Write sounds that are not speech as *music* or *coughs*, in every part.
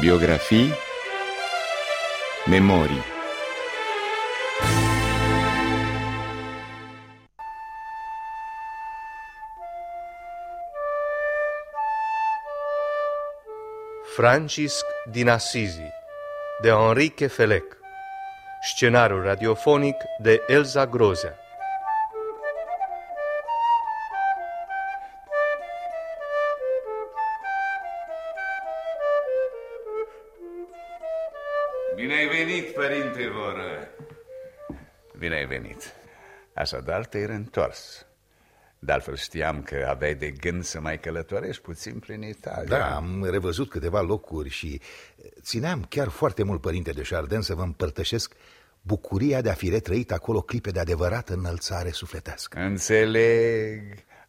Biografii Memorii. Francisc din Assisi de Enrique Felec. Scenariu radiofonic de Elza Grozea Așadar te-ai reîntors. De altfel știam că aveai de gând să mai călătorești puțin prin Italia. Da, am revăzut câteva locuri și țineam chiar foarte mult, părinte de Chardin, să vă împărtășesc bucuria de a fi retrăit acolo clipe de adevărată înălțare sufletească. Înțeleg.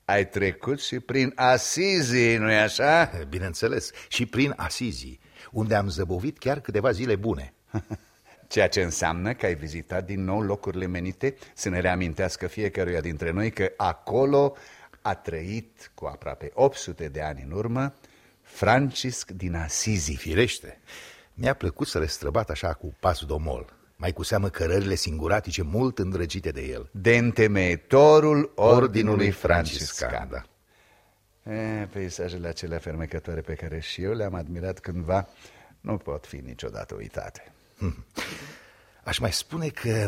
Ai trecut și prin Asizi, nu-i așa? *laughs* Bineînțeles, și prin Asizi, unde am zăbovit chiar câteva zile bune. *laughs* Ceea ce înseamnă că ai vizitat din nou locurile menite să ne reamintească fiecăruia dintre noi că acolo a trăit cu aproape 800 de ani în urmă Francisc din Asizi. Firește, mi-a plăcut să le străbat așa cu pas domol, mai cu seamă cărările singuratice mult îndrăgite de el. De întemeietorul Ordinului Franciscan. da. E, peisajele acelea fermecătoare pe care și eu le-am admirat cândva nu pot fi niciodată uitate. *laughs* Aș mai spune că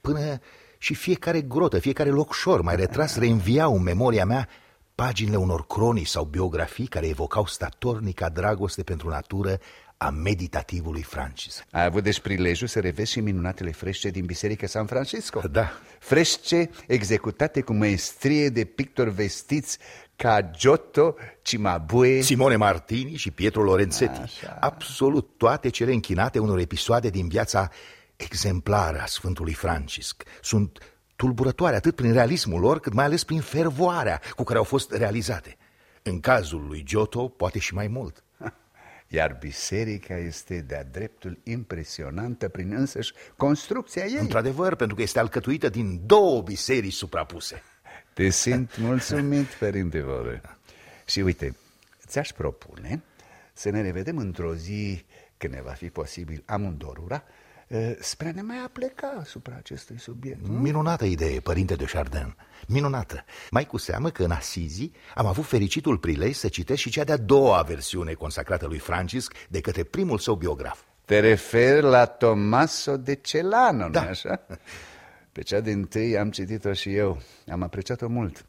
până și fiecare grotă, fiecare locșor mai retras reînviau în memoria mea paginile unor cronii sau biografii care evocau statornica dragoste pentru natură a meditativului Francis. Ai avut deci prilejul să revezi și minunatele frește din Biserica San Francisco? Da. Frește executate cu maestrie de pictori vestiți ca Giotto, Cimabue... Simone Martini și Pietro Lorenzetti. Așa. Absolut toate cele închinate unor episoade din viața exemplară a Sfântului Francisc. Sunt tulburătoare atât prin realismul lor, cât mai ales prin fervoarea cu care au fost realizate. În cazul lui Giotto, poate și mai mult. *laughs* Iar biserica este de-a dreptul impresionantă prin însăși construcția ei. Într-adevăr, pentru că este alcătuită din două biserici suprapuse. Te simt mulțumit, părinte Voră. Și uite, ți-aș propune să ne revedem într-o zi când ne va fi posibil amândorura eh, spre a ne mai apleca asupra acestui subiect. nu? Minunată idee, părinte de Chardin. Minunată. Mai cu seamă că în Asizi am avut fericitul prilej să citesc și cea de-a doua versiune consacrată lui Francisc de către primul său biograf. Te referi la Tommaso de Celano, Da. nu așa? Pe cea din tâi am citit-o și eu, am apreciat-o mult.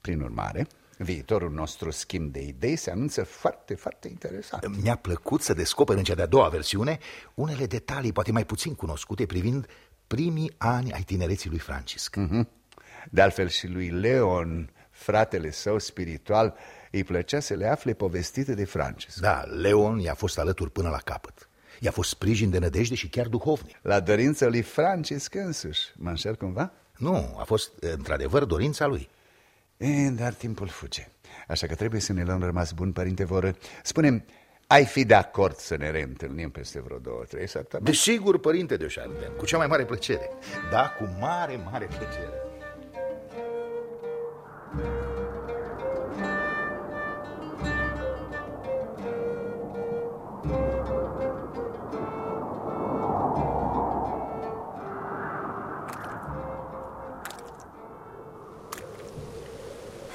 Prin urmare, viitorul nostru schimb de idei se anunță foarte, foarte interesant. Mi-a plăcut să descoper în cea de-a doua versiune unele detalii poate mai puțin cunoscute privind primii ani ai tinereții lui Francisc. De altfel și lui Leon, fratele său spiritual, îi plăcea să le afle povestite de Francis. Da, Leon i-a fost alături până la capăt. I-a fost sprijin de nădejde și chiar duhovnic. La dorința lui Francis însuși. Mă înșel cumva? Nu, a fost într-adevăr dorința lui. E, dar timpul fuge. Așa că trebuie să ne luăm rămas bun, părinte Voră. Spune ai fi de acord să ne reîntâlnim peste vreo două, trei săptămâni? Desigur, părinte de Chardin, cu cea mai mare plăcere. Da, cu mare, mare plăcere.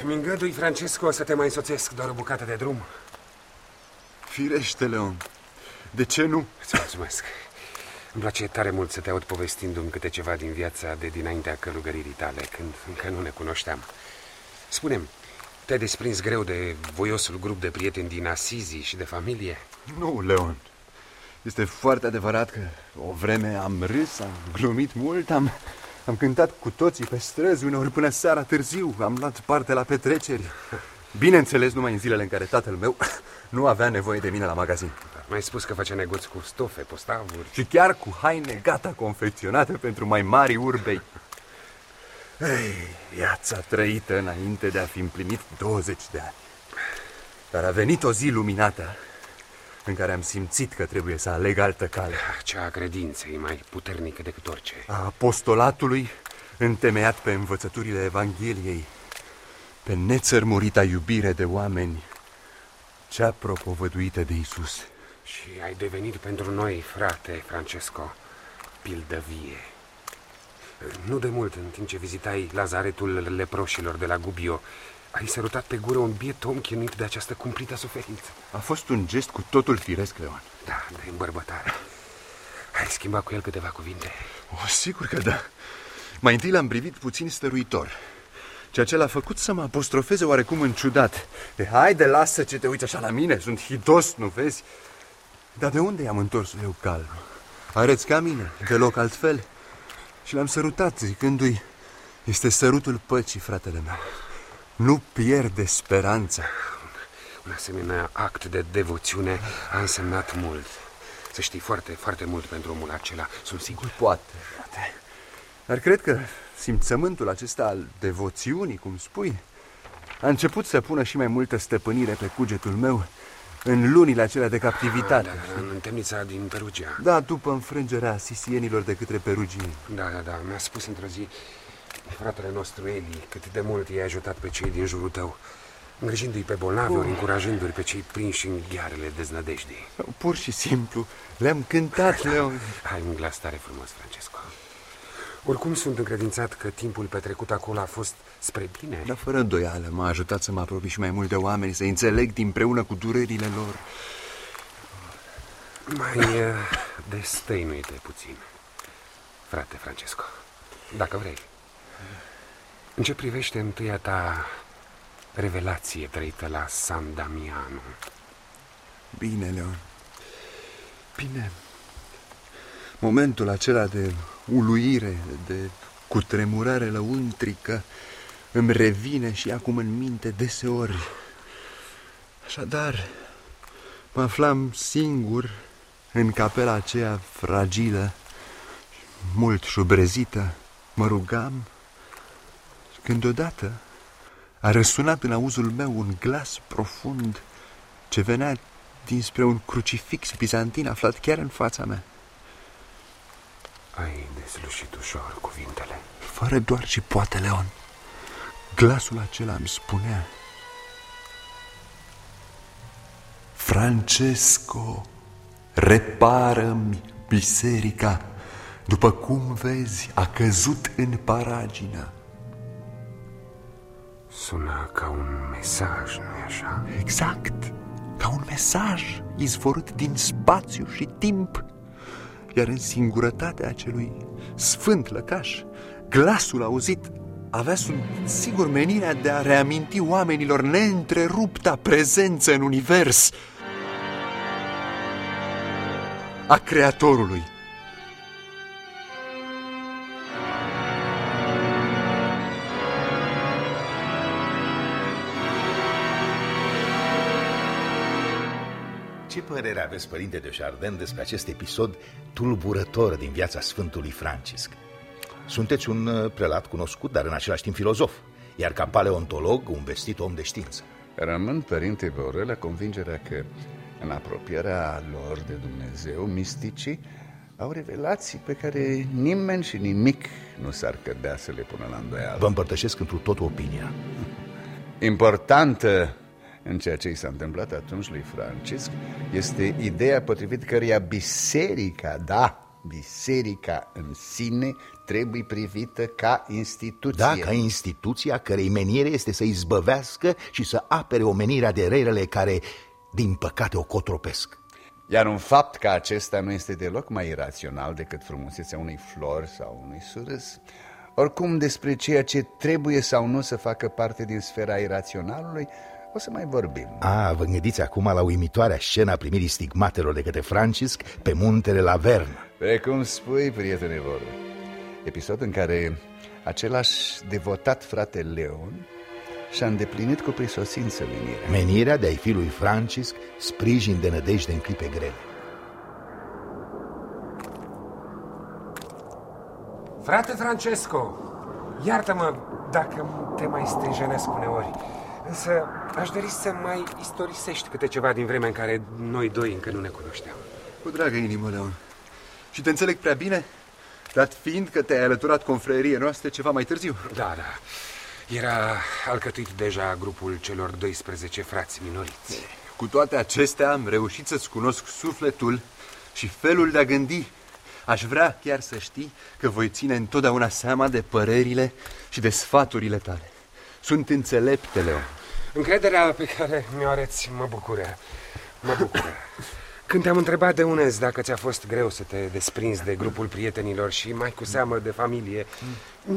Îmi îngădui, Francesco, să te mai însoțesc doar o bucată de drum. Firește, Leon. De ce nu? Îți mulțumesc. Îmi place tare mult să te aud povestindu-mi câte ceva din viața de dinaintea călugăririi tale, când încă nu ne cunoșteam. Spune-mi, te-ai desprins greu de voiosul grup de prieteni din Asizi și de familie? Nu, Leon. Este foarte adevărat că o vreme am râs, am glumit mult, am, am cântat cu toții pe străzi, uneori până seara târziu, am luat parte la petreceri. Bineînțeles, numai în zilele în care tatăl meu *coughs* nu avea nevoie de mine la magazin. Mi-ai spus că face negoți cu stofe, postavuri. Și chiar cu haine gata confecționate pentru mai mari urbei. Ei, viața trăită înainte de a fi împlinit 20 de ani. Dar a venit o zi luminată în care am simțit că trebuie să aleg altă cale. Cea a credinței mai puternică decât orice. A apostolatului întemeiat pe învățăturile Evangheliei, pe nețărmurita iubire de oameni, cea propovăduită de Isus Și ai devenit pentru noi, frate Francesco, pildă vie. Nu de mult, în timp ce vizitai lazaretul leproșilor de la Gubio, ai sărutat pe gură un biet om chinuit de această cumplită suferință. A fost un gest cu totul firesc, Leon. Da, de îmbărbătare. Ai schimbat cu el câteva cuvinte. O, sigur că da. Mai întâi l-am privit puțin stăruitor. Ceea ce l-a făcut să mă apostrofeze oarecum în ciudat. De haide, lasă ce te uiți așa la mine, sunt hidos, nu vezi? Dar de unde i-am întors eu calm? Arăți ca mine, deloc altfel. Și l-am sărutat, zicându-i, este sărutul păcii, fratele meu. Nu pierde speranța. Un asemenea act de devoțiune a însemnat mult. Să știi foarte, foarte mult pentru omul acela, sunt sigur. Poate, poate. Dar cred că simțământul acesta al devoțiunii, cum spui, a început să pună și mai multă stăpânire pe cugetul meu în lunile acelea de captivitate. Da, da, în temnița din Perugia. Da, după înfrângerea sisienilor de către perugii. Da, da, da, mi-a spus într-o zi fratele nostru Eli cât de mult i-a ajutat pe cei din jurul tău, îngrijindu-i pe bolnavi, ori încurajându-i pe cei prinși în ghearele deznădejdii. Pur și simplu, le-am cântat, *laughs* Leon. Ai un glas tare frumos, Francesco. Oricum sunt încredințat că timpul petrecut acolo a fost spre bine. Dar fără îndoială m-a ajutat să mă apropii și mai mult de oameni, să înțeleg împreună cu durerile lor. Mai uh, *laughs* destăinuie-te puțin, frate Francesco, dacă vrei. În ce privește întâia ta revelație trăită la San Damiano? Bine, Leon. Bine. Momentul acela de uluire, de cutremurare lăuntrică, îmi revine și acum în minte deseori. Așadar, mă aflam singur în capela aceea fragilă, mult șubrezită, mă rugam și când odată a răsunat în auzul meu un glas profund ce venea dinspre un crucifix bizantin aflat chiar în fața mea. Ai deslușit ușor cuvintele. Fără doar și poate, Leon. Glasul acela îmi spunea Francesco, repară-mi biserica După cum vezi, a căzut în paragina Sună ca un mesaj, nu așa? Exact, ca un mesaj izvorât din spațiu și timp Iar în singurătatea acelui sfânt lăcaș Glasul auzit avea sunt sigur menirea de a reaminti oamenilor neîntrerupta prezență în univers a Creatorului. Părere aveți, părinte de Chardin, despre acest episod tulburător din viața Sfântului Francisc? Sunteți un uh, prelat cunoscut, dar în același timp filozof, iar ca paleontolog, un vestit om de știință. Rămân, părinte Boră, la convingerea că în apropierea lor de Dumnezeu, misticii au revelații pe care nimeni și nimic nu s-ar cădea să le pună la îndoială. Vă împărtășesc întru tot opinia. Importantă în ceea ce i s-a întâmplat atunci lui Francisc este ideea potrivit căreia biserica, da, biserica în sine trebuie privită ca instituție. Da, ca instituția cărei meniere este să izbăvească și să apere omenirea de relele care, din păcate, o cotropesc. Iar un fapt ca acesta nu este deloc mai irațional decât frumusețea unei flori sau unui surâs. Oricum, despre ceea ce trebuie sau nu să facă parte din sfera iraționalului, o să mai vorbim. A, vă gândiți acum la uimitoarea scena primirii stigmatelor de către Francisc pe muntele Lavern. Precum spui, prietene vor, episod în care același devotat frate Leon și-a îndeplinit cu prisosință menirea. Menirea de a-i fi lui Francisc sprijin de nădejde în clipe grele. Frate Francesco, iartă-mă dacă te mai stânjenesc uneori. Însă aș dori să mai istorisești câte ceva din vremea în care noi doi încă nu ne cunoșteam. Cu dragă inimă, Leon. Și te înțeleg prea bine, dat fiind că te-ai alăturat confreriei noastre ceva mai târziu. Da, da. Era alcătuit deja grupul celor 12 frați minoriți. Cu toate acestea am reușit să-ți cunosc sufletul și felul de a gândi. Aș vrea chiar să știi că voi ține întotdeauna seama de părerile și de sfaturile tale. Sunt înțelepte, Leo. Încrederea pe care mi-o areți mă bucură. Mă bucură. Când te-am întrebat de unez dacă ți-a fost greu să te desprinzi de grupul prietenilor și mai cu seamă de familie,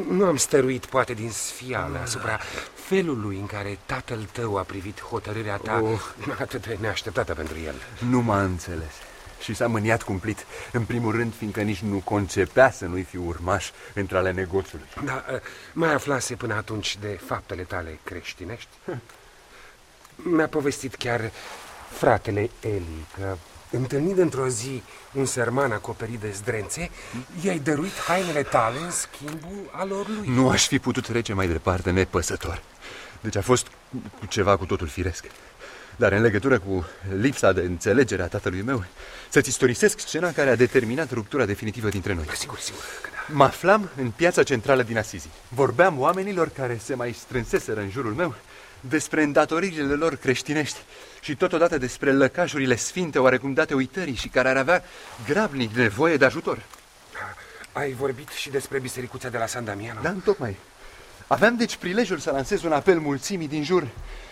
nu am stăruit poate din sfială asupra felului în care tatăl tău a privit hotărârea ta Oh. atât de neașteptată pentru el. Nu m-a înțeles și s-a mâniat cumplit. În primul rând, fiindcă nici nu concepea să nu-i fi urmaș între ale negoțului. Da, mai aflase până atunci de faptele tale creștinești? *laughs* Mi-a povestit chiar fratele Eli că, întâlnind într-o zi un sărman acoperit de zdrențe, i-ai dăruit hainele tale în schimbul alor lui. Nu aș fi putut trece mai departe nepăsător. Deci a fost cu ceva cu totul firesc. Dar în legătură cu lipsa de înțelegere a tatălui meu, să-ți istorisesc scena care a determinat ruptura definitivă dintre noi. Sigur, sigur că da. Mă aflam în piața centrală din Asizi. Vorbeam oamenilor care se mai strânseseră în jurul meu despre îndatoririle lor creștinești și totodată despre lăcașurile sfinte oarecum date uitării și care ar avea grabnic nevoie de ajutor. Ai vorbit și despre bisericuța de la San Damiano? Da, tocmai. Aveam deci prilejul să lansez un apel mulțimii din jur.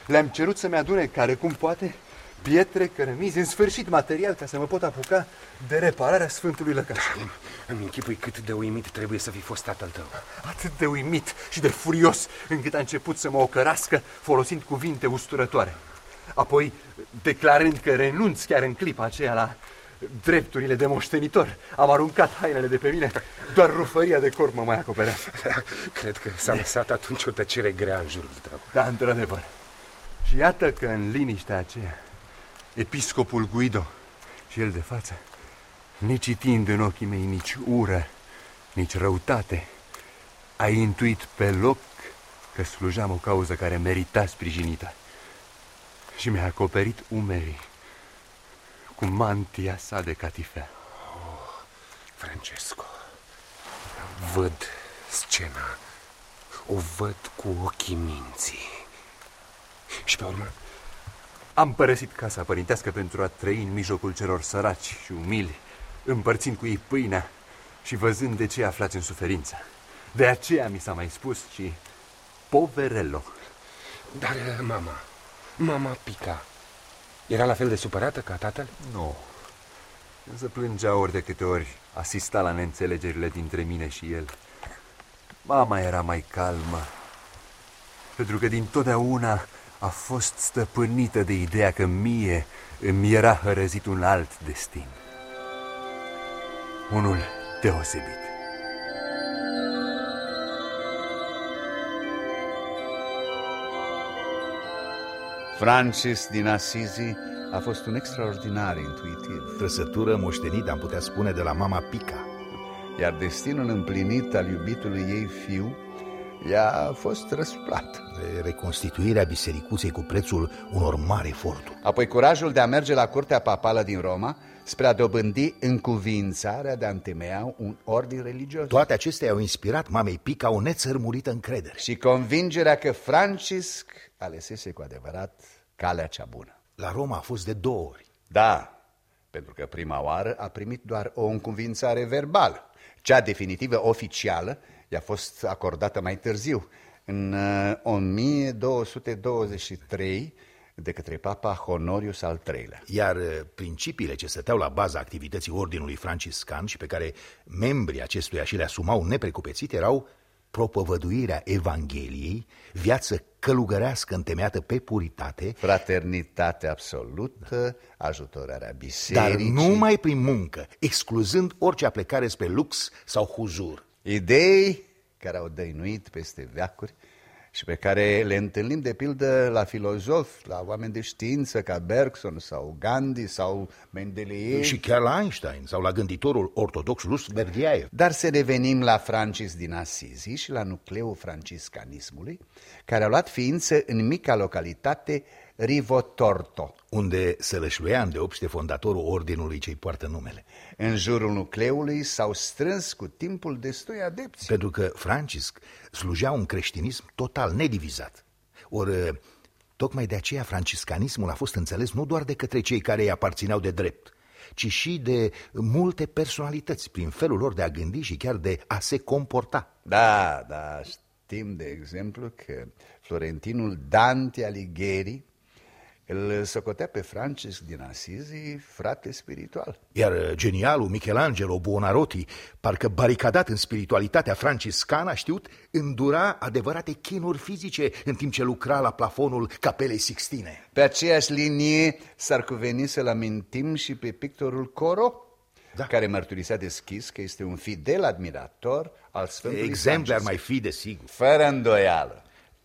Le-am cerut să-mi adune, care cum poate, pietre, cărămizi, în sfârșit material ca să mă pot apuca de repararea Sfântului Lăcaș. Îmi închipui cât de uimit trebuie să fi fost tatăl tău. Atât de uimit și de furios încât a început să mă ocărască folosind cuvinte usturătoare. Apoi, declarând că renunț chiar în clipa aceea la drepturile de moștenitor, am aruncat hainele de pe mine, doar rufăria de corp mă mai acoperea. *laughs* Cred că s-a lăsat atunci o tăcere grea în jurul tău. Da, într-adevăr. Și iată că în liniștea aceea, episcopul Guido și el de față, necitind în ochii mei nici ură, nici răutate, a intuit pe loc că slujam o cauză care merita sprijinită și mi-a acoperit umerii cu mantia sa de catifea. Francesco, văd scena, o văd cu ochii minții. Și pe urmă, Am părăsit casa părintească pentru a trăi în mijlocul celor săraci și umili, împărțind cu ei pâinea și văzând de ce aflați în suferință. De aceea mi s-a mai spus și poverello. dar eh, mama, mama Pica, era la fel de supărată ca tatăl? Nu. Însă plângea ori de câte ori asista la neînțelegerile dintre mine și el. Mama era mai calmă, pentru că din totdeauna a fost stăpânită de ideea că mie îmi era hărăzit un alt destin. Unul deosebit. Francis din Assisi a fost un extraordinar intuitiv, Trăsătură moștenită, am putea spune, de la mama Pica. iar destinul împlinit al iubitului ei fiu i-a fost răsuplat. De reconstituirea bisericuței cu prețul unor mari eforturi. Apoi curajul de a merge la curtea papală din Roma spre a dobândi încuvințarea de a întemeia un ordin religios. Toate acestea au inspirat mamei Pica o nețărmurită încredere. Și convingerea că Francisc alesese cu adevărat calea cea bună. La Roma a fost de două ori. Da, pentru că prima oară a primit doar o încuvințare verbală. Cea definitivă, oficială, i-a fost acordată mai târziu, în uh, 1223, de către Papa Honorius al III-lea. Iar uh, principiile ce stăteau la baza activității ordinului franciscan și pe care membrii acestuia și le asumau neprecupețit erau propovăduirea Evangheliei, viață călugărească întemeiată pe puritate, Fraternitate absolută, ajutorarea dar bisericii... numai prin muncă, excluzând orice aplecare spre lux sau huzur. Idei care au dăinuit peste veacuri și pe care le întâlnim de pildă la filozofi, la oameni de știință ca Bergson sau Gandhi sau Mendeleev. Și chiar la Einstein sau la gânditorul ortodox Rus Berdiaev. Dar să revenim la Francis din Assisi și la nucleul franciscanismului, care a luat ființă în mica localitate Rivotorto. unde se lășluia îndeopște fondatorul ordinului ce-i poartă numele. În jurul nucleului s-au strâns cu timpul destui adepți. Pentru că Francisc slujea un creștinism total nedivizat. Ori Tocmai de aceea franciscanismul a fost înțeles nu doar de către cei care îi aparțineau de drept, ci și de multe personalități prin felul lor de a gândi și chiar de a se comporta. Da, da, știm de exemplu că Florentinul Dante Alighieri îl socotea pe Francis din Asizi frate spiritual. Iar genialul Michelangelo Buonarroti, parcă baricadat în spiritualitatea franciscană, a știut îndura adevărate chinuri fizice în timp ce lucra la plafonul Capelei Sixtine. Pe aceeași linie s-ar cuveni să-l amintim și pe pictorul Coro, da. care mărturisea deschis că este un fidel admirator al Sfântului Exemple ar Francis. mai fi, desigur. Fără îndoială.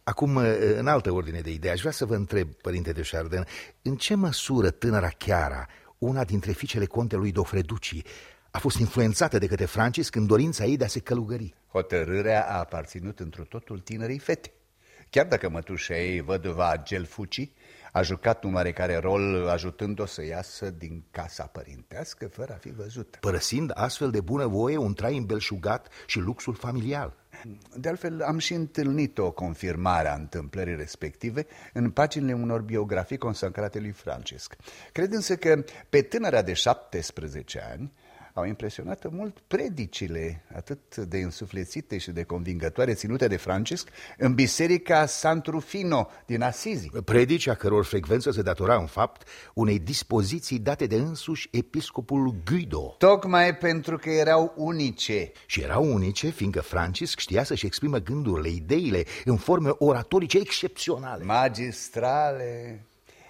Acum, în altă ordine de idei, aș vrea să vă întreb, părinte de Chardin, în ce măsură tânăra Chiara, una dintre fiicele contelui Dofreduci, a fost influențată de către Francis în dorința ei de a se călugări? Hotărârea a aparținut întru totul tinerei fete. Chiar dacă mătușa ei, văduva Gelfuci, a jucat un oarecare rol ajutând-o să iasă din casa părintească fără a fi văzută. Părăsind astfel de bunăvoie un trai îmbelșugat și luxul familial. De altfel, am și întâlnit o confirmare a întâmplării respective în paginile unor biografii consacrate lui Francesc. Cred însă că pe tânăra de 17 ani au impresionat mult predicile atât de însuflețite și de convingătoare ținute de Francesc în biserica Santrufino din Asizi. Predici a căror frecvență se datora în fapt unei dispoziții date de însuși episcopul Guido. Tocmai pentru că erau unice. Și erau unice, fiindcă Francisc știa să-și exprimă gândurile, ideile în forme oratorice excepționale. Magistrale.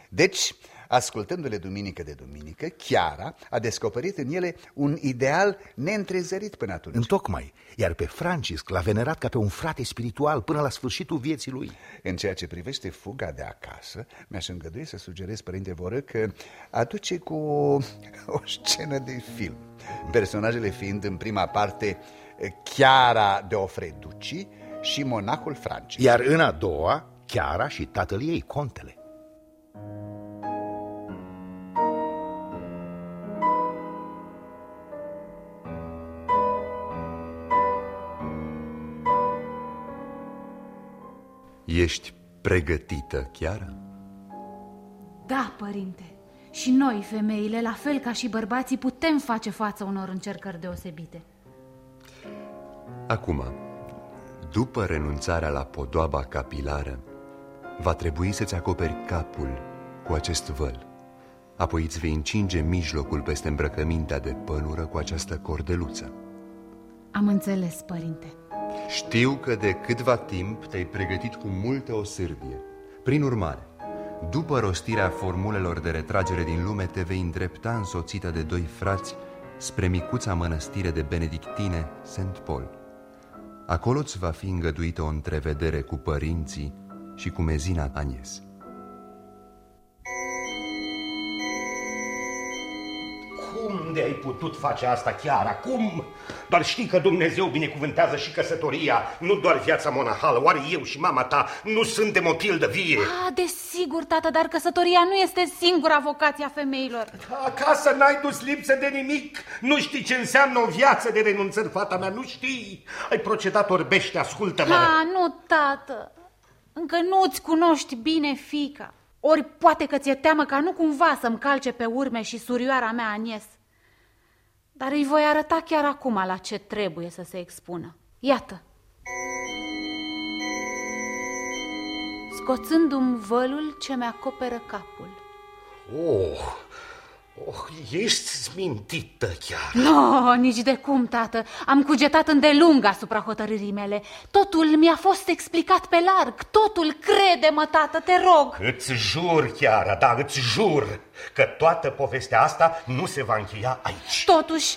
Deci, ascultându-le duminică de duminică, Chiara a descoperit în ele un ideal neîntrezărit până atunci. Întocmai, iar pe Francisc l-a venerat ca pe un frate spiritual până la sfârșitul vieții lui. În ceea ce privește fuga de acasă, mi-aș îngădui să sugerez, părinte Voră, că aduce cu o scenă de film. Personajele fiind în prima parte Chiara de Ofreduci și monahul Francis. Iar în a doua, Chiara și tatăl ei, contele. Ești pregătită, Chiara? Da, părinte. Și noi, femeile, la fel ca și bărbații, putem face față unor încercări deosebite. Acum, după renunțarea la podoaba capilară, va trebui să-ți acoperi capul cu acest văl. Apoi îți vei încinge mijlocul peste îmbrăcămintea de pălură cu această cordeluță. Am înțeles, părinte. Știu că de câtva timp te-ai pregătit cu multă osârdie. Prin urmare, după rostirea formulelor de retragere din lume, te vei îndrepta însoțită de doi frați spre micuța mănăstire de benedictine St. Paul. Acolo îți va fi îngăduită o întrevedere cu părinții și cu mezina Agnes. Cum de ai putut face asta chiar acum? Doar știi că Dumnezeu binecuvântează și căsătoria, nu doar viața monahală. Oare eu și mama ta nu suntem o pildă vie? Ah, desigur, tată, dar căsătoria nu este singura vocație a femeilor. Acasă n-ai dus lipsă de nimic. Nu știi ce înseamnă o viață de renunțări, fata mea, nu știi. Ai procedat orbește, ascultă-mă. Ah, nu, tată. Încă nu-ți cunoști bine fica. Ori poate că ți-e teamă ca nu cumva să-mi calce pe urme și surioara mea Anies. Dar îi voi arăta chiar acum la ce trebuie să se expună. Iată. Scoțându-mi vălul ce mi-acoperă capul. Oh, oh, ești smintită chiar. No, nici de cum, tată. Am cugetat îndelung asupra hotărârii mele. Totul mi-a fost explicat pe larg. Totul, crede-mă, tată, te rog. Îți jur, Chiara, da, îți jur că toată povestea asta nu se va încheia aici. Totuși,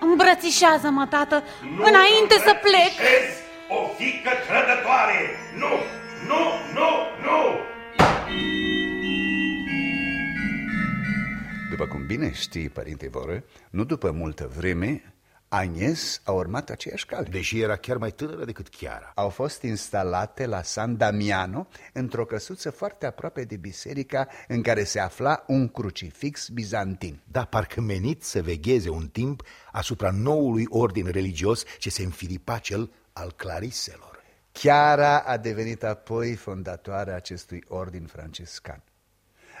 îmbrățișează-mă, tată, înainte să plec. Îmbrățișez o fică trădătoare! Nu, nu, nu, nu! După cum bine știi, părinte Voră, nu după multă vreme, Agnes a urmat aceeași cale. Deși era chiar mai tânără decât Chiara. Au fost instalate la San Damiano, într-o căsuță foarte aproape de biserica în care se afla un crucifix bizantin. Da, parcă menit să vegheze un timp asupra noului ordin religios ce se înfilipa cel al clariselor. Chiara a devenit apoi fondatoarea acestui ordin franciscan.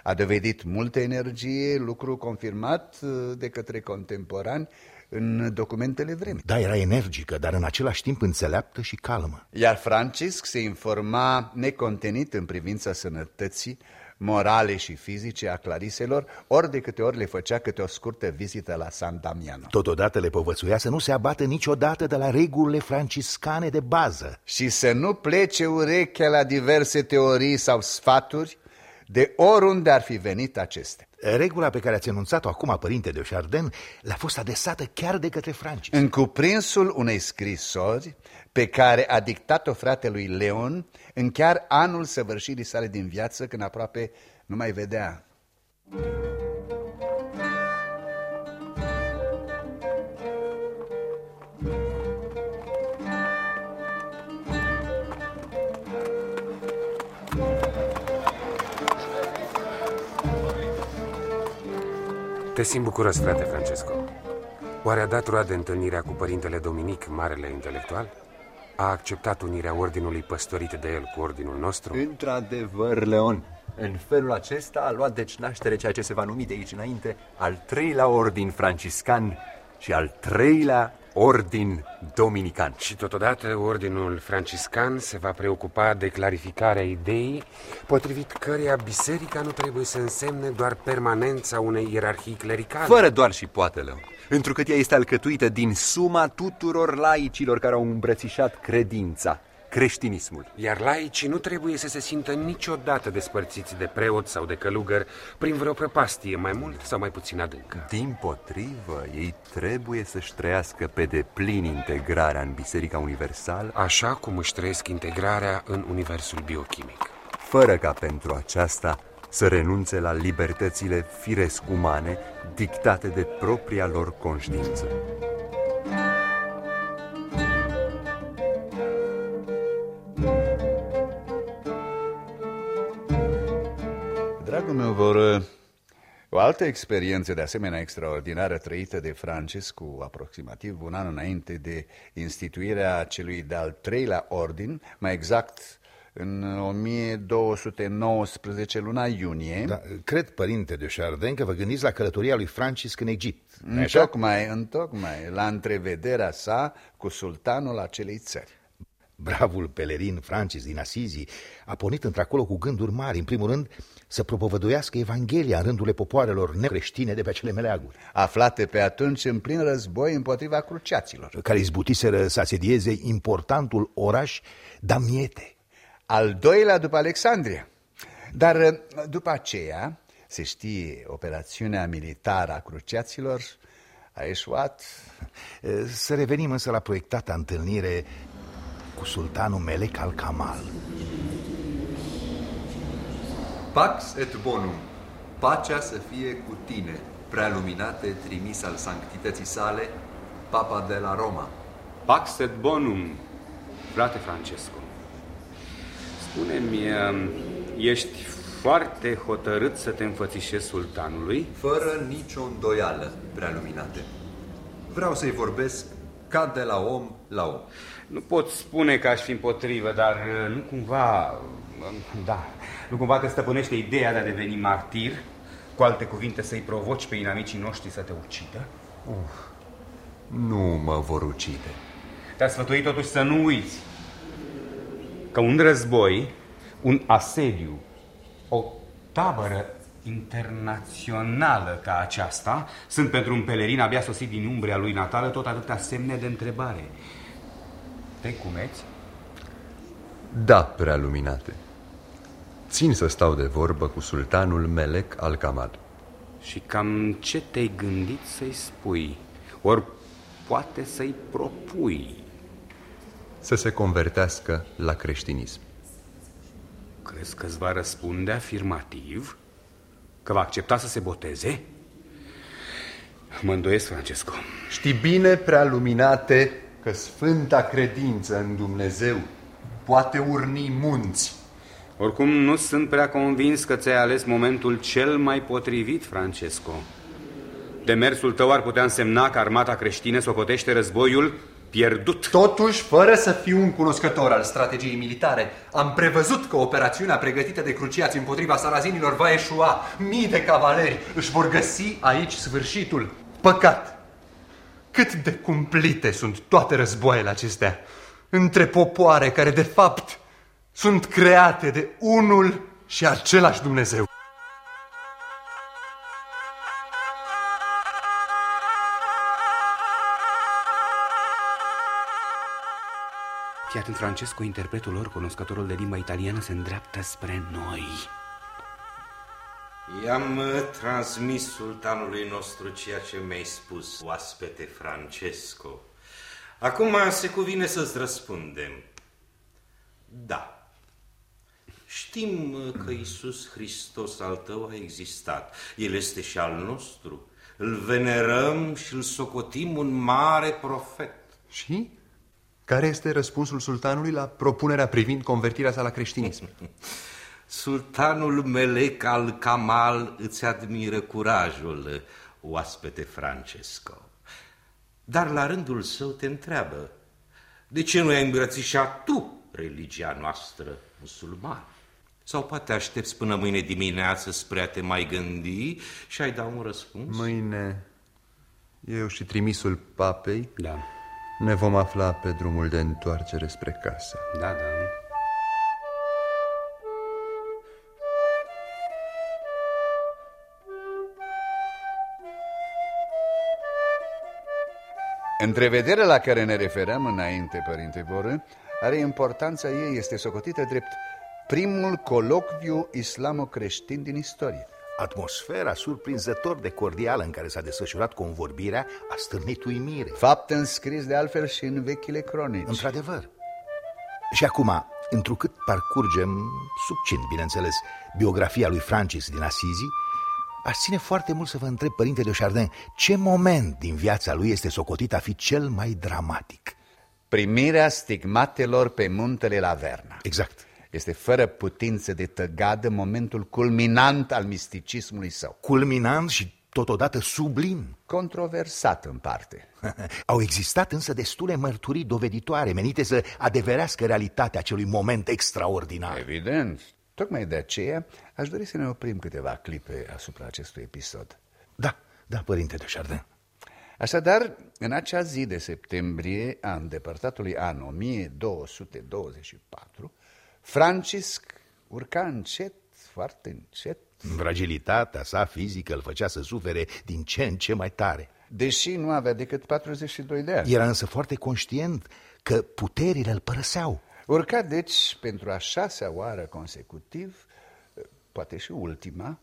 A dovedit multă energie, lucru confirmat uh, de către contemporani în documentele vremii. Da, era energică, dar în același timp înțeleaptă și calmă. Iar Francisc se informa necontenit în privința sănătății morale și fizice a clariselor, ori de câte ori le făcea câte o scurtă vizită la San Damiano. Totodată le povățuia să nu se abată niciodată de la regulile franciscane de bază. Și să nu plece urechea la diverse teorii sau sfaturi de oriunde ar fi venit acestea. Regula pe care ați enunțat-o acum, părinte de Chardin, le-a fost adesată chiar de către Francis. În cuprinsul unei scrisori pe care a dictat-o fratelui Leon în chiar anul săvârșirii sale din viață, când aproape nu mai vedea. Te simt bucuros, frate Francesco. Oare a dat roade întâlnirea cu părintele Dominic, marele intelectual? A acceptat unirea ordinului păstorit de el cu ordinul nostru? Într-adevăr, Leon. În felul acesta a luat deci naștere ceea ce se va numi de aici înainte al treilea ordin franciscan și al treilea ordin dominican. Și totodată ordinul franciscan se va preocupa de clarificarea ideii potrivit căreia biserica nu trebuie să însemne doar permanența unei ierarhii clericale. Fără doar și poate, Leon. Întrucât ea este alcătuită din suma tuturor laicilor care au îmbrățișat credința, creștinismul. Iar laicii nu trebuie să se simtă niciodată despărțiți de preot sau de călugăr prin vreo prăpastie mai mult sau mai puțin adâncă. Din potrivă, ei trebuie să-și trăiască pe deplin integrarea în Biserica Universală, Așa cum își trăiesc integrarea în universul biochimic. fără ca pentru aceasta să renunțe la libertățile firesc umane dictate de propria lor conștiință. Dragul meu, vor o altă experiență de asemenea extraordinară trăită de Francis cu aproximativ un an înainte de instituirea celui de-al treilea ordin, mai exact în 1219 luna iunie. Da, cred, părinte de Chardin, că vă gândiți la călătoria lui Francisc în Egipt. nu-i așa? Întocmai, întocmai, la întrevederea sa cu sultanul acelei țări. Bravul pelerin Francis din Asizi a pornit într-acolo cu gânduri mari, în primul rând, să propovăduiască Evanghelia în rândurile popoarelor necreștine de pe acele meleaguri, Aflate pe atunci în plin război împotriva cruciaților. care izbutiseră să asedieze importantul oraș Damiete. Al doilea după Alexandria. Dar după aceea, se știe, operațiunea militară a cruciaților a eșuat. Să revenim însă la proiectata întâlnire cu sultanul Melek al Kamal. Pax et bonum, pacea să fie cu tine, prealuminate trimis al sanctității sale, Papa de la Roma. Pax et bonum, frate Francesco. Spune-mi, um, ești foarte hotărât să te înfățișezi sultanului? Fără nicio îndoială, prealuminate. Vreau să-i vorbesc ca de la om la om. Nu pot spune că aș fi împotrivă, dar uh, nu cumva... um, Da, nu cumva că stăpânește ideea de a deveni martir? Cu alte cuvinte, să-i provoci pe inamicii noștri să te ucidă? Nu mă vor ucide. Te-a sfătuit totuși să nu uiți că un război, un asediu, o tabără internațională ca aceasta sunt pentru un pelerin abia sosit din umbria lui natală tot atâtea semne de întrebare. Te cumeți? Da, prealuminate. Țin să stau de vorbă cu sultanul Melek al Kamad. Și cam ce te-ai gândit să-i spui? Ori poate să-i propui? Să se convertească la creștinism. Crezi că îți va răspunde afirmativ? Că va accepta să se boteze? Mă îndoiesc, Francesco. Știi bine, prealuminate, că sfânta credință în Dumnezeu poate urni munți. Oricum, nu sunt prea convins că ți-ai ales momentul cel mai potrivit, Francesco. Demersul tău ar putea însemna că armata creștină socotește războiul pierdut. Totuși, fără să fiu un cunoscător al strategiei militare, am prevăzut că operațiunea pregătită de cruciați împotriva sarazinilor va eșua. Mii de cavaleri își vor găsi aici sfârșitul. Păcat! Cât de cumplite sunt toate războaiele acestea între popoare care, de fapt, sunt create de unul și același Dumnezeu. Fii atent, Francesco, interpretul lor, cunoscătorul de limba italiană, se îndreaptă spre noi. I-am uh, transmis sultanului nostru ceea ce mi-ai spus, oaspete Francesco. Acum se cuvine să-ți răspundem. Da. Știm uh, că Isus Hristos al tău a existat. El este și al nostru. Îl venerăm și îl socotim un mare profet. Și? Care este răspunsul sultanului la propunerea privind convertirea sa la creștinism? *laughs* Sultanul Melec al Kamal îți admiră curajul, oaspete Francesco. Dar la rândul său te întreabă, de ce nu ai îmbrățișat tu religia noastră musulmană? Sau poate aștepți până mâine dimineață spre a te mai gândi și ai da un răspuns? Mâine, eu și trimisul papei Da, ne vom afla pe drumul de întoarcere spre casă. da, da. Întrevederea la care ne referăm înainte, Părinte Boră, are importanța ei, este socotită drept primul colocviu islamo-creștin din istorie. Atmosfera surprinzător de cordială în care s-a desfășurat convorbirea a stârnit uimire. Fapt înscris de altfel și în vechile cronici. Într-adevăr. Și acum, întrucât parcurgem, succint, bineînțeles, biografia lui Francis din Assisi, aș ține foarte mult să vă întreb, părinte de Chardin, ce moment din viața lui este socotit a fi cel mai dramatic? Primirea stigmatelor pe muntele Laverna. Exact. Este fără putință de tăgadă momentul culminant al misticismului său. Culminant și totodată sublim. Controversat în parte. *laughs* Au existat însă destule mărturii doveditoare menite să adeverească realitatea acelui moment extraordinar. Evident. Tocmai de aceea aș dori să ne oprim câteva clipe asupra acestui episod. Da, da, părinte de Chardin. Așadar, în acea zi de septembrie a îndepărtatului an 1224, Francisc urca încet, foarte încet, Fragilitatea sa fizică îl făcea să sufere din ce în ce mai tare. deși nu avea decât 42 de ani. Era însă foarte conștient că puterile îl părăseau. Urca, deci, pentru a șasea oară consecutiv, poate și ultima,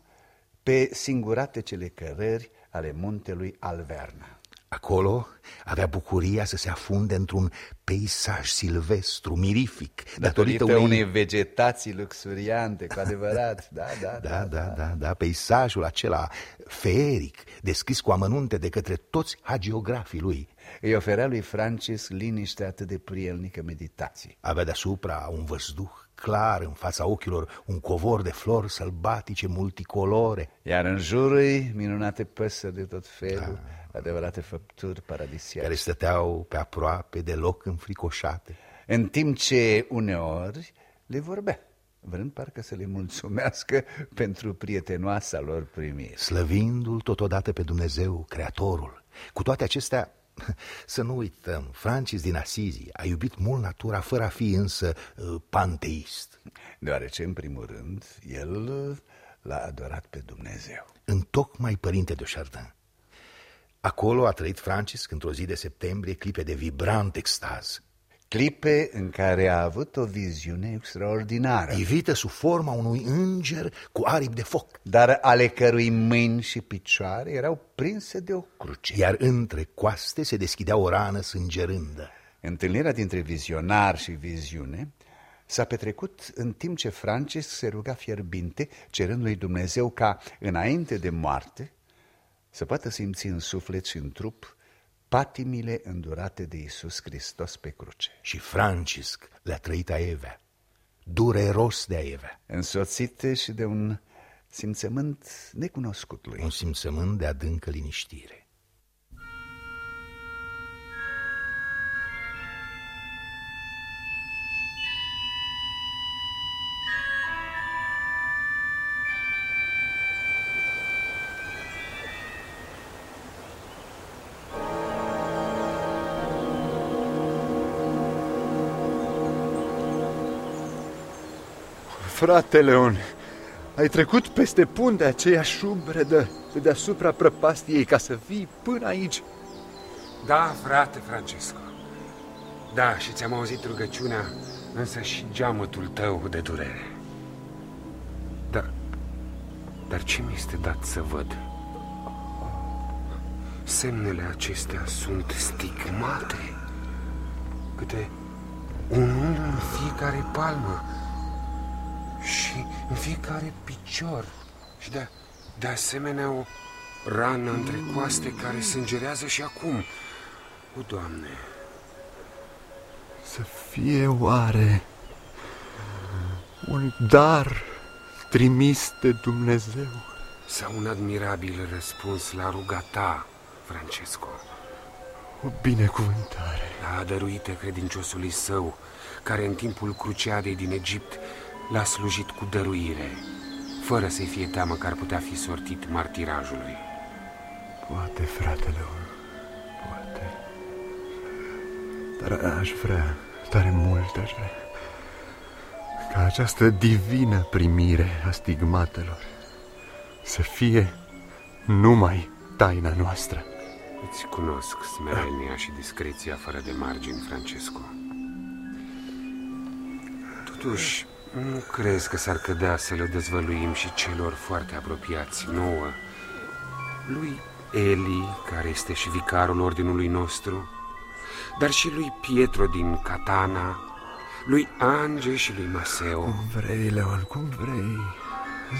pe singurate cele cărări ale muntelui Alverna. Acolo avea bucuria să se afunde într-un peisaj silvestru, mirific, Datorită unei vegetații luxuriante, cu adevărat, da, da, Da, da, da, da, peisajul acela feeric, descris cu amănunte de către toți hagiografii lui. Îi oferea lui Francis liniște atât de prielnică meditație. Avea deasupra un văzduh clar în fața ochilor, un covor de flori sălbatice multicolore. Iar în jurul ei, minunate păsări de tot felul, adevărate făpturi paradisiace. care stăteau pe aproape deloc înfricoșate. În timp ce uneori le vorbea, vrând parcă să le mulțumească pentru prietenoasa lor primire. slăvindu-l totodată pe Dumnezeu, Creatorul. Cu toate acestea, *laughs* să nu uităm, Francis din Asizi a iubit mult natura fără a fi însă uh, panteist. Deoarece, în primul rând, el l-a adorat pe Dumnezeu. Întocmai părinte de Chardin. Acolo a trăit Francis într-o zi de septembrie clipe de vibrant extaz. Clipe în care a avut o viziune extraordinară, Ivită sub forma unui înger cu aripi de foc, dar ale cărui mâini și picioare erau prinse de o cruce. iar între coaste se deschidea o rană sângerândă. Întâlnirea dintre vizionar și viziune s-a petrecut în timp ce Francis se ruga fierbinte, cerând lui Dumnezeu ca, înainte de moarte, să poată simți în suflet și în trup patimile îndurate de Isus Hristos pe cruce. Și Francisc le-a trăit a Evea, dureros de a Evea, însoțite și de un simțământ necunoscut lui. un simțământ de adâncă liniștire. Frate Leon, ai trecut peste puntea aceea șubredă de deasupra prăpastiei ca să vii până aici. Da, frate Francesco. Da, și ți-am auzit rugăciunea, însă și geamătul tău de durere. Dar, dar ce mi este dat să văd? Semnele acestea sunt stigmate. Câte unul în fiecare palmă și în fiecare picior. Și de, de asemenea o rană între coaste care sângerează și acum. O, Doamne! Să fie oare un dar trimis de Dumnezeu? Sau un admirabil răspuns la ruga ta, Francesco. O binecuvântare. A dăruită credinciosului său, care în timpul cruciadei din Egipt l-a slujit cu dăruire, fără să-i fie teamă că ar putea fi sortit martirajului. Poate, fratele, poate. Dar aș vrea, tare mult aș vrea, ca această divină primire a stigmatelor să fie numai taina noastră. Îți cunosc smerenia și discreția fără de margini, Francesco. Totuși, nu crezi că s-ar cădea să le dezvăluim și celor foarte apropiați nouă? Lui Eli, care este și vicarul ordinului nostru, dar și lui Pietro din Catana, lui Ange și lui Maseo. Cum vrei, Leon, cum vrei.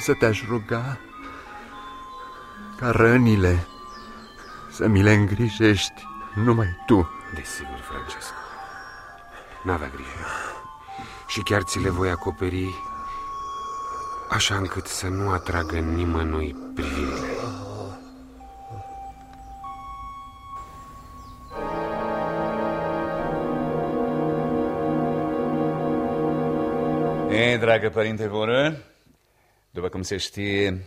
Să te-aș ruga ca rănile să mi le îngrijești numai tu. Desigur, Francesco. N-avea grijă. Și chiar ți le voi acoperi așa încât să nu atragă nimănui privirile. E, dragă părinte Voră, după cum se știe,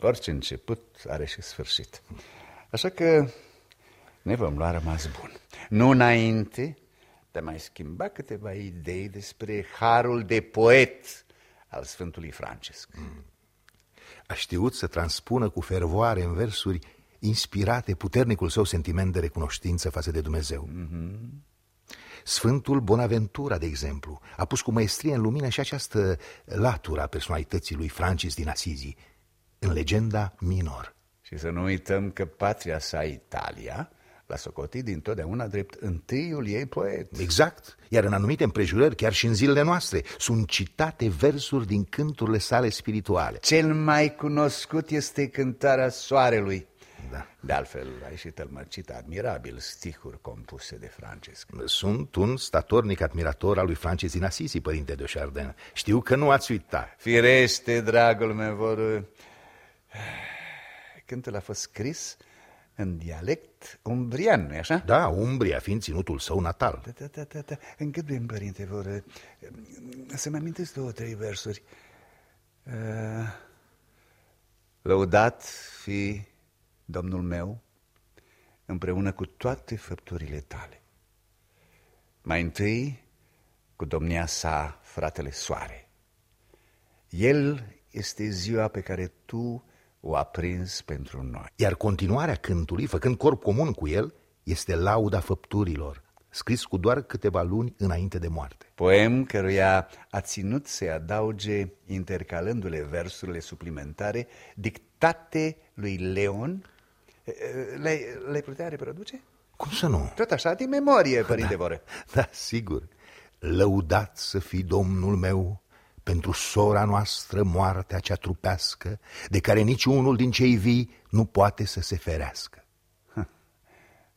orice început are și sfârșit. Așa că ne vom lua rămas bun. Nu înainte de a mai schimba câteva idei despre harul de poet al Sfântului Francesc. Mm. A știut să transpună cu fervoare în versuri inspirate puternicul său sentiment de recunoștință față de Dumnezeu. Mm-hmm. Sfântul Bonaventura, de exemplu, a pus cu maestrie în lumină și această latură a personalității lui Francis din Asizi, în legenda minor. Și să nu uităm că patria sa, Italia, l-a socotit dintotdeauna drept întâiul ei poet. Exact, iar în anumite împrejurări, chiar și în zilele noastre, sunt citate versuri din cânturile sale spirituale. Cel mai cunoscut este cântarea soarelui. Da. De altfel, ai și tălmărcit admirabil stihuri compuse de Francesc. Sunt un statornic admirator al lui Francis din Assisi, părinte de Chardin. Știu că nu ați uitat. Firește, dragul meu, vor... Cântul a fost scris în dialect umbrian, nu-i așa? Da, Umbria fiind ținutul său natal. Da, da, da, da, da. Încât părinte, vor... Să-mi amintesc două, trei versuri. Uh, lăudat fi Domnul meu împreună cu toate făpturile tale. Mai întâi cu domnia sa, fratele Soare. El este ziua pe care tu o aprins pentru noi. Iar continuarea cântului, făcând corp comun cu el, este lauda făpturilor, scris cu doar câteva luni înainte de moarte. Poem căruia a ținut să-i adauge, intercalându-le versurile suplimentare, dictate lui Leon. Le-ai, le putea reproduce? Cum să nu? Tot așa, din memorie, *laughs* părinte da, Voră. Da, sigur. Lăudat să fii Domnul meu, pentru sora noastră moartea cea trupească, de care niciunul din cei vii nu poate să se ferească. *laughs*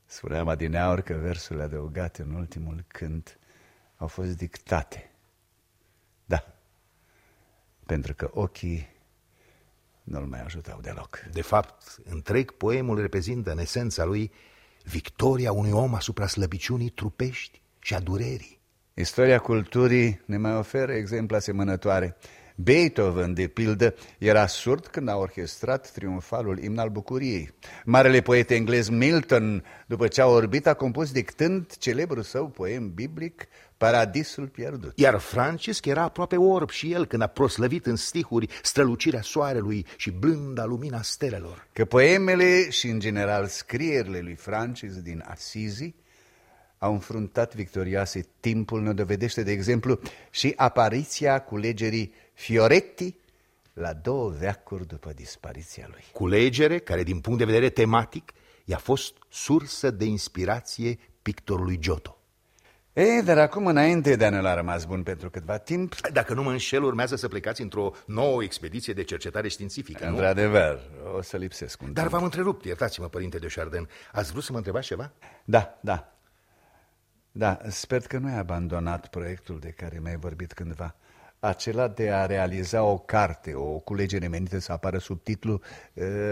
Spuneam adineaur că versurile adăugate în ultimul cânt au fost dictate. Da, pentru că ochii nu-l mai ajutau deloc. De fapt, întreg poemul reprezintă în esența lui victoria unui om asupra slăbiciunii trupești și a durerii. Istoria culturii ne mai oferă exemple asemănătoare. Beethoven, de pildă, era surd când a orchestrat triumfalul imn al bucuriei. Marele poet englez Milton, după ce a orbit, a compus dictând celebrul său poem biblic Paradisul pierdut. Iar Francisc era aproape orb și el când a proslăvit în stihuri strălucirea soarelui și blânda lumina stelelor. Că poemele și, în general, scrierile lui Francis din Assisi au înfruntat victorioase timpul, ne dovedește, de exemplu, și apariția culegerii Fioretti la două veacuri după dispariția lui. Culegere care, din punct de vedere tematic, i-a fost sursă de inspirație pictorului Giotto. Ei, dar acum înainte de a ne l-a rămas bun pentru câtva timp... Dacă nu mă înșel, urmează să plecați într-o nouă expediție de cercetare științifică, Într-adevăr, o să lipsesc un Dar timp. v-am întrerupt, iertați-mă, părinte de Chardin. Ați vrut să mă întrebați ceva? Da, da. Da, sper că nu ai abandonat proiectul de care mi-ai vorbit cândva. Acela de a realiza o carte, o culegere menită să apară sub titlu uh,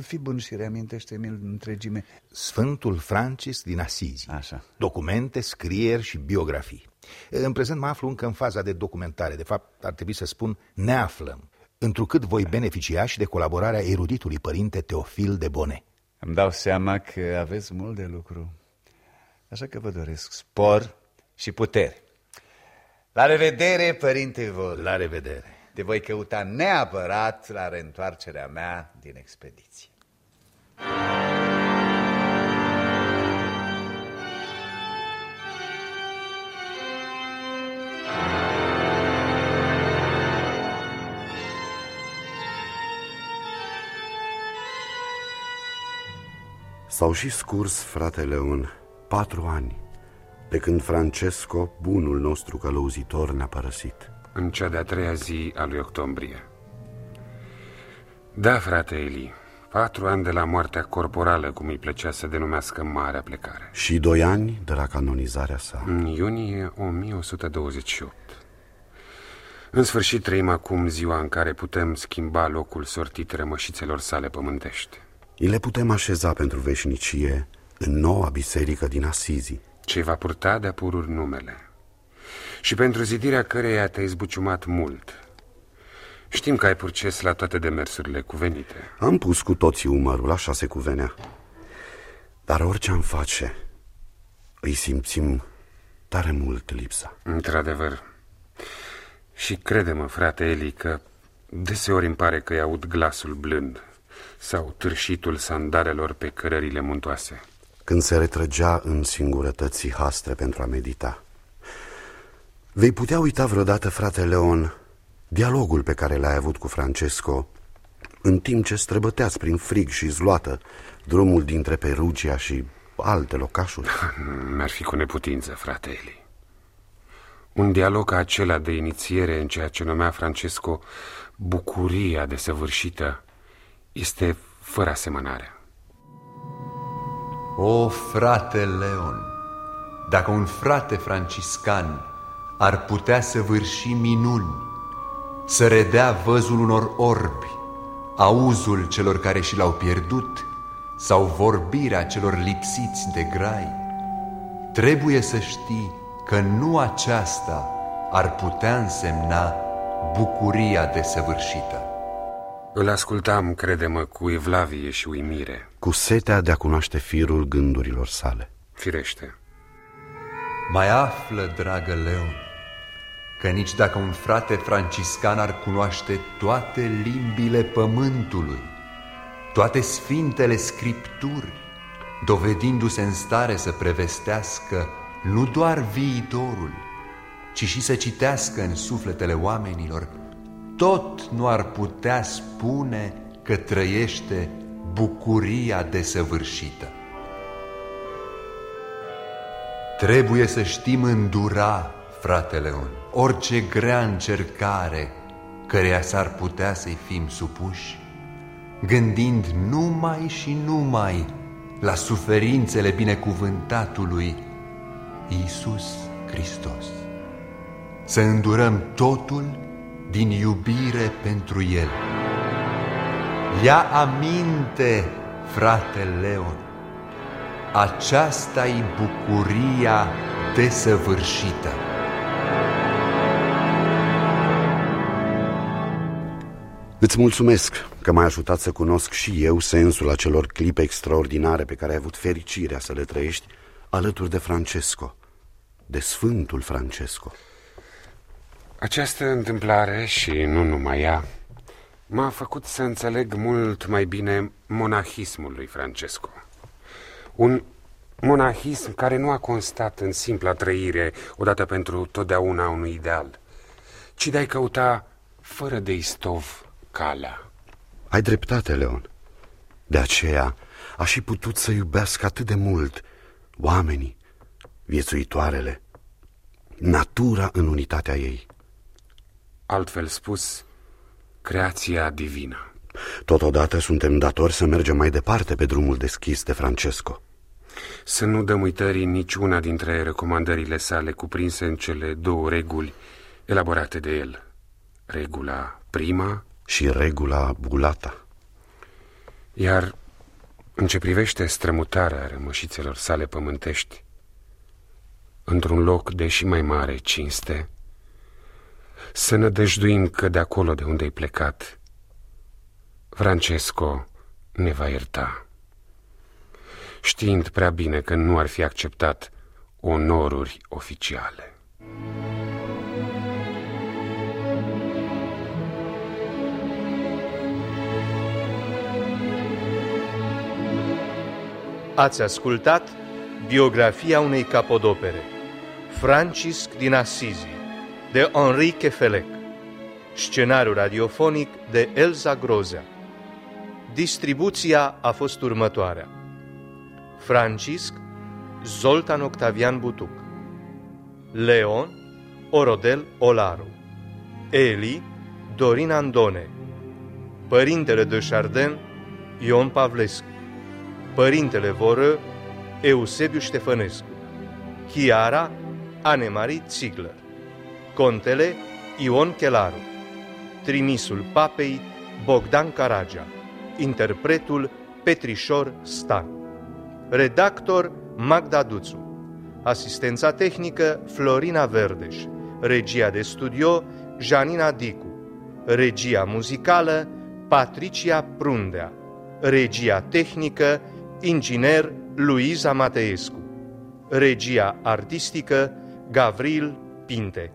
Fii bun și reamintește-mi în întregime Sfântul Francis din Asizi. Așa. Documente, scrieri și biografii. În prezent mă aflu încă în faza de documentare. De fapt, ar trebui să spun ne aflăm, întrucât voi beneficia și de colaborarea eruditului părinte Teofil de Bone. Îmi dau seama că aveți mult de lucru Așa că vă doresc spor și putere. La revedere, părinte Vol La revedere. Te voi căuta neapărat la reîntoarcerea mea din expediție. S-au și scurs, frate Leon, patru ani, de când Francesco, bunul nostru călăuzitor, ne-a părăsit. În cea de-a treia zi a lui octombrie. Da, frate Eli, patru ani de la moartea corporală, cum îi plăcea să denumească marea plecare. Și doi ani de la canonizarea sa. În iunie 1128. În sfârșit trăim acum ziua în care putem schimba locul sortit rămășițelor sale pământești. Îi le putem așeza pentru veșnicie în noua biserică din Asizi. Ce va purta de-a pururi numele. Și pentru zidirea căreia te-ai zbuciumat mult. Știm că ai purces la toate demersurile cuvenite. Am pus cu toții umărul, așa se cuvenea. Dar orice am face, îi simțim tare mult lipsa. Într-adevăr. Și crede-mă, frate Eli, că deseori îmi pare că-i aud glasul blând sau târșitul sandarelor pe cărările muntoase. Când se retrăgea în singurătății hastre pentru a medita. Vei putea uita vreodată, frate Leon, dialogul pe care l-ai avut cu Francesco în timp ce străbăteați prin frig și zloată drumul dintre Perugia și alte locașuri? *laughs* Mi-ar fi cu neputință, frate Eli. Un dialog ca acela de inițiere în ceea ce numea Francesco bucuria desăvârșită este fără asemănare. O, frate Leon, dacă un frate franciscan ar putea să vârși minuni, să redea văzul unor orbi, auzul celor care și l-au pierdut, sau vorbirea celor lipsiți de grai, trebuie să știi că nu aceasta ar putea însemna bucuria desăvârșită. Îl ascultam, crede-mă, cu evlavie și uimire. Cu setea de a cunoaște firul gândurilor sale. Firește. Mai află, dragă Leon, că nici dacă un frate franciscan ar cunoaște toate limbile pământului, toate sfintele scripturi, dovedindu-se în stare să prevestească nu doar viitorul, ci și să citească în sufletele oamenilor, tot nu ar putea spune că trăiește bucuria desăvârșită. Trebuie să știm îndura, frate Leon, orice grea încercare căreia s-ar putea să-i fim supuși, gândind numai și numai la suferințele binecuvântatului Iisus Hristos. Să îndurăm totul din iubire pentru El. Ia aminte, frate Leon, aceasta-i bucuria desăvârșită. Îți mulțumesc că m-ai ajutat să cunosc și eu sensul acelor clipe extraordinare pe care ai avut fericirea să le trăiești alături de Francesco. de Sfântul Francesco. Această întâmplare, și nu numai ea, m-a făcut să înțeleg mult mai bine monahismul lui Francesco. Un monahism care nu a constat în simpla trăire odată pentru totdeauna unui ideal, ci de a căuta fără de istov calea. Ai dreptate, Leon. De aceea a și putut să iubească atât de mult oamenii, viețuitoarele, natura în unitatea ei. Altfel spus, creația divină. Totodată suntem datori să mergem mai departe pe drumul deschis de Francesco. Să nu dăm uitării niciuna dintre recomandările sale cuprinse în cele două reguli elaborate de el. Regula prima și regula bulata. Iar în ce privește strămutarea rămășițelor sale pământești, într-un loc de și mai mare cinste, să nădăjduim că de acolo de unde ai plecat, Francesco ne va ierta, știind prea bine că nu ar fi acceptat onoruri oficiale. Ați ascultat biografia unei capodopere, Francisc din Assisi, de Enrique Felec, scenariu radiofonic de Elza Grozea. Distribuția a fost următoarea. Francisc, Zoltan Octavian Butuc, Leon, Orodel Olaru, Eli, Dorin Andone, Părintele de Chardin, Ion Pavlescu, Părintele Voră, Eusebiu Ștefănescu, Chiara, Anemarie Ziegler, Contele, Ion Chelaru, Trimisul Papei, Bogdan Caragea, interpretul Petrișor Stan, redactor Magda Duțu, asistența tehnică Florina Verdeș, regia de studio Janina Dicu, regia muzicală Patricia Prundea, regia tehnică inginer Luiza Mateescu, regia artistică Gavril Pinte.